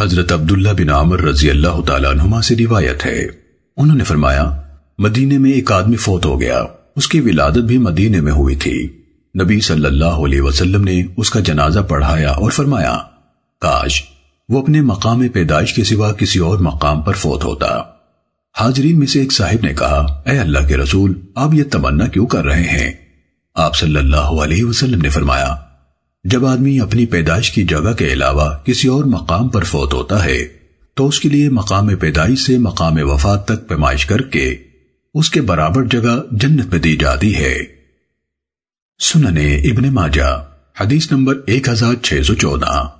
حضرت عبداللہ بن عامر رضی اللہ تعالیٰ عنہما سے روایت ہے۔ انہوں نے فرمایا، مدینے میں ایک آدمی فوت ہو گیا۔ اس کی ولادت بھی مدینے میں ہوئی تھی۔ نبی صلی اللہ علیہ وسلم نے اس کا جنازہ پڑھایا اور فرمایا، کاش وہ اپنے مقام پیدائش کے سوا کسی اور مقام پر فوت ہوتا۔ حاضرین میں سے ایک صاحب نے کہا، اے اللہ کے رسول، آپ یہ تمنا کیوں کر رہے ہیں؟ آپ صلی اللہ علیہ وسلم نے فرمایا جب آدمی اپنی پیدائش کی جگہ کے علاوہ کسی اور مقام پر فوت ہوتا ہے، تو اس کے لیے مقام پیدائش سے مقام وفات تک پیمائش کر کے اس کے برابر جگہ جنت میں دی جاتی ہے۔ سننے ابن ماجہ، حدیث نمبر 1614